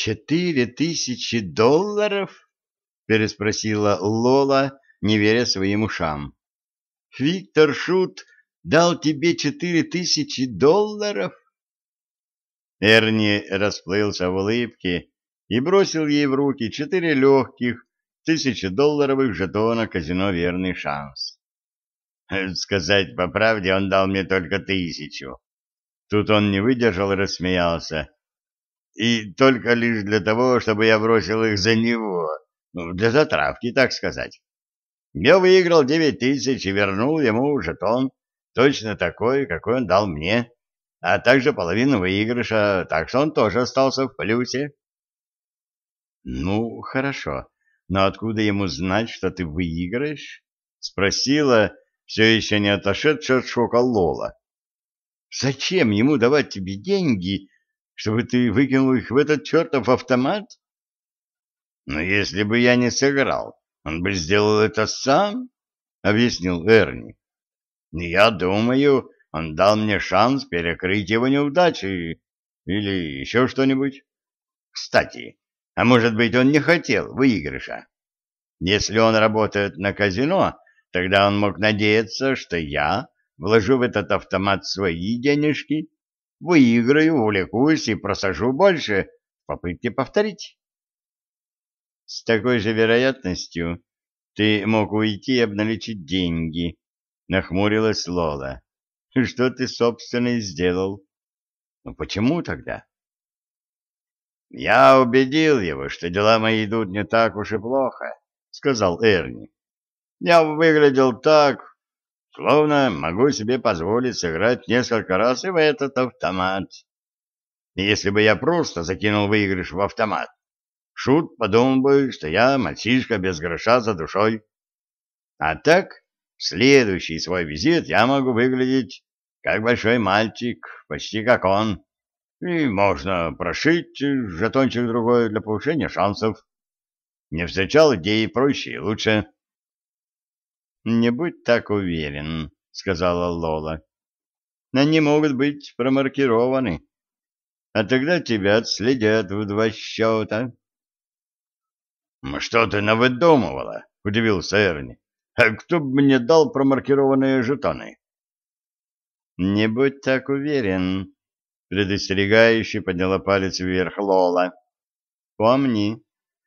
Четыре тысячи долларов? Переспросила Лола, не веря своим ушам. Виктор Шут дал тебе четыре тысячи долларов? Эрни расплылся в улыбке и бросил ей в руки четыре легких тысячедолларовых жетона казино «Верный шанс». Сказать по правде, он дал мне только тысячу. Тут он не выдержал и рассмеялся. И только лишь для того, чтобы я бросил их за него. Ну, для затравки, так сказать. Я выиграл девять тысяч и вернул ему жетон, точно такой, какой он дал мне, а также половину выигрыша, так что он тоже остался в плюсе. — Ну, хорошо, но откуда ему знать, что ты выиграешь? — спросила все еще не отошедшая от шока Лола. — Зачем ему давать тебе деньги, чтобы ты выкинул их в этот чертов автомат? — Ну, если бы я не сыграл, он бы сделал это сам, — объяснил Эрни. — Я думаю, он дал мне шанс перекрыть его неудачи или еще что-нибудь. Кстати, а может быть, он не хотел выигрыша? Если он работает на казино, тогда он мог надеяться, что я вложу в этот автомат свои денежки, выиграю, увлекусь и просажу больше в попытке повторить. С такой же вероятностью ты мог уйти и обналичить деньги, нахмурилась Лола. Что ты, собственно, и сделал. Ну почему тогда? Я убедил его, что дела мои идут не так уж и плохо, сказал Эрни. Я выглядел так, словно могу себе позволить сыграть несколько раз и в этот автомат. Если бы я просто закинул выигрыш в автомат, Шут подумал бы, что я мальчишка без гроша за душой. А так, в следующий свой визит я могу выглядеть как большой мальчик, почти как он. И можно прошить жетончик другой для повышения шансов. Не встречал идеи проще и лучше. — Не будь так уверен, — сказала Лола. — Они могут быть промаркированы. А тогда тебя отследят в два счета. — Что ты навыдумывала? — удивился Эрни. — А кто бы мне дал промаркированные жетоны? — Не будь так уверен, — предостерегающе подняла палец вверх Лола. — Помни,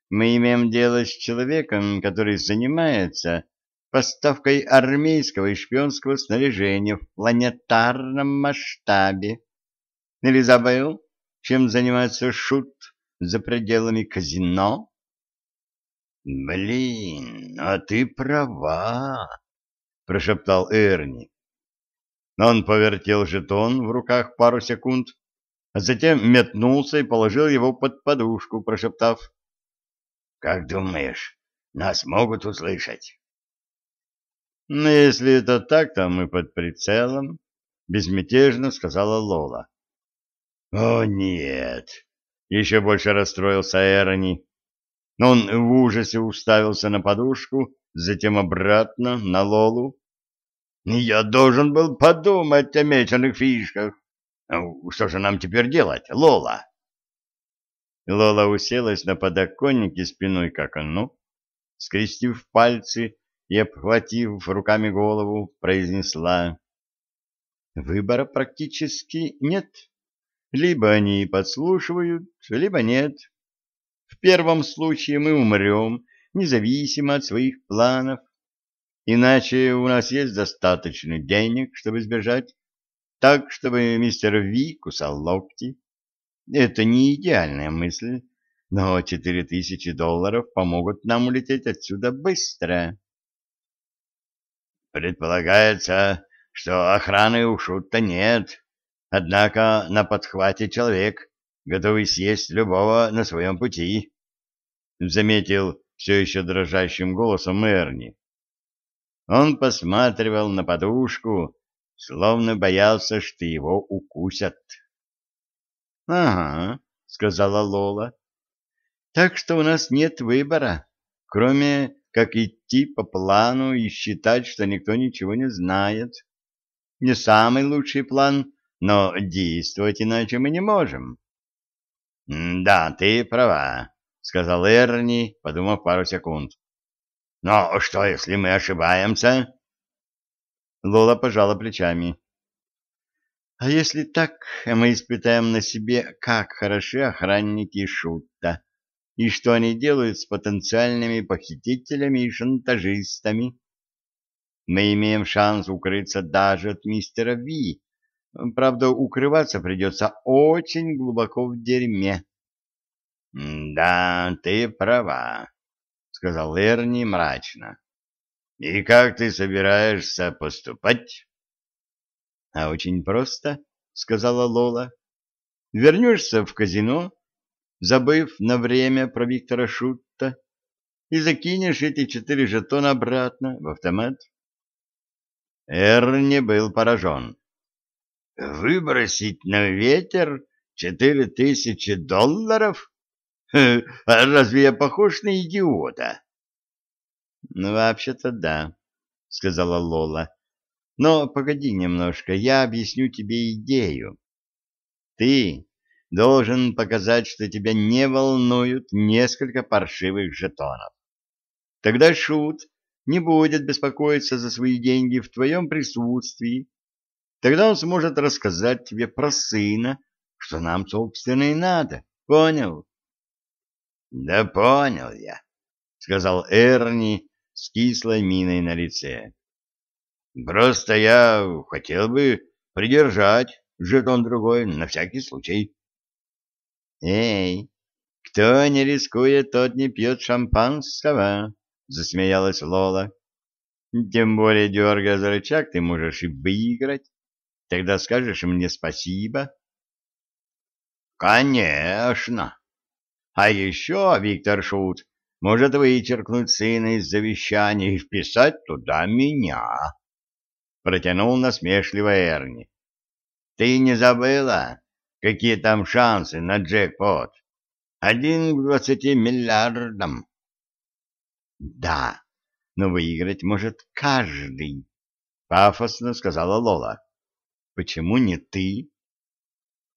мы имеем дело с человеком, который занимается поставкой армейского и шпионского снаряжения в планетарном масштабе. Или забыл, чем занимается шут за пределами казино? «Блин, а ты права!» — прошептал Эрни. Он повертел жетон в руках пару секунд, а затем метнулся и положил его под подушку, прошептав. «Как думаешь, нас могут услышать?» «Ну, если это так, то мы под прицелом», — безмятежно сказала Лола. «О, нет!» — еще больше расстроился Эрни. Но он в ужасе уставился на подушку, затем обратно на Лолу. «Я должен был подумать о меченых фишках. Что же нам теперь делать, Лола?» Лола уселась на подоконнике спиной к окну, скрестив пальцы и, обхватив руками голову, произнесла. «Выбора практически нет. Либо они подслушивают, либо нет. В первом случае мы умрем, независимо от своих планов. Иначе у нас есть достаточно денег, чтобы сбежать, так, чтобы мистер Ви кусал локти. Это не идеальная мысль, но четыре тысячи долларов помогут нам улететь отсюда быстро. Предполагается, что охраны у Шута нет, однако на подхвате человек, готовый съесть любого на своем пути, — заметил все еще дрожащим голосом Эрни. Он посматривал на подушку, словно боялся, что его укусят. — Ага, — сказала Лола. — Так что у нас нет выбора, кроме как идти по плану и считать, что никто ничего не знает. Не самый лучший план, но действовать иначе мы не можем. «Да, ты права», — сказал Эрни, подумав пару секунд. «Но что, если мы ошибаемся?» Лола пожала плечами. «А если так, мы испытаем на себе, как хороши охранники Шутта, и что они делают с потенциальными похитителями и шантажистами. Мы имеем шанс укрыться даже от мистера Ви. Правда, укрываться придется очень глубоко в дерьме. — Да, ты права, — сказал Эрни мрачно. — И как ты собираешься поступать? — А очень просто, — сказала Лола. — Вернешься в казино, забыв на время про Виктора Шутта, и закинешь эти четыре жетона обратно в автомат. Эрни был поражен. «Выбросить на ветер четыре тысячи долларов? А разве я похож на идиота?» «Ну, вообще-то да», — сказала Лола. «Но погоди немножко, я объясню тебе идею. Ты должен показать, что тебя не волнуют несколько паршивых жетонов. Тогда Шут не будет беспокоиться за свои деньги в твоем присутствии. Тогда он сможет рассказать тебе про сына, что нам, собственно, и надо. Понял? — Да понял я, — сказал Эрни с кислой миной на лице. — Просто я хотел бы придержать жетон другой на всякий случай. «Эй, кто не рискует, тот не пьет шампанского», — засмеялась Лола. «Тем более, дергая за рычаг, ты можешь и выиграть. Тогда скажешь мне спасибо». «Конечно. А еще Виктор Шут может вычеркнуть сына из завещания и вписать туда меня», — протянул насмешливо Эрни. «Ты не забыла?» Какие там шансы на джекпот? Один к двадцати миллиардам. Да, но выиграть может каждый, пафосно сказала Лола. Почему не ты?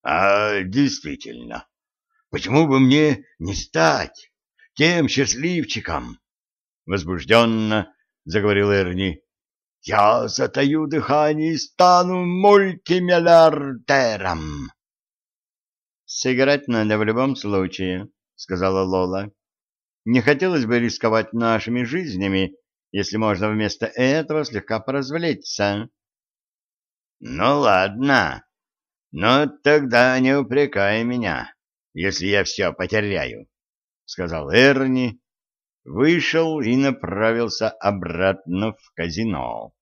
А действительно, почему бы мне не стать тем счастливчиком? Возбужденно заговорил Эрни. Я затаю дыхание и стану мультимиллиардером. «Сыграть надо в любом случае», — сказала Лола. «Не хотелось бы рисковать нашими жизнями, если можно вместо этого слегка поразвлечься». «Ну ладно, но тогда не упрекай меня, если я все потеряю», — сказал Эрни, вышел и направился обратно в казино.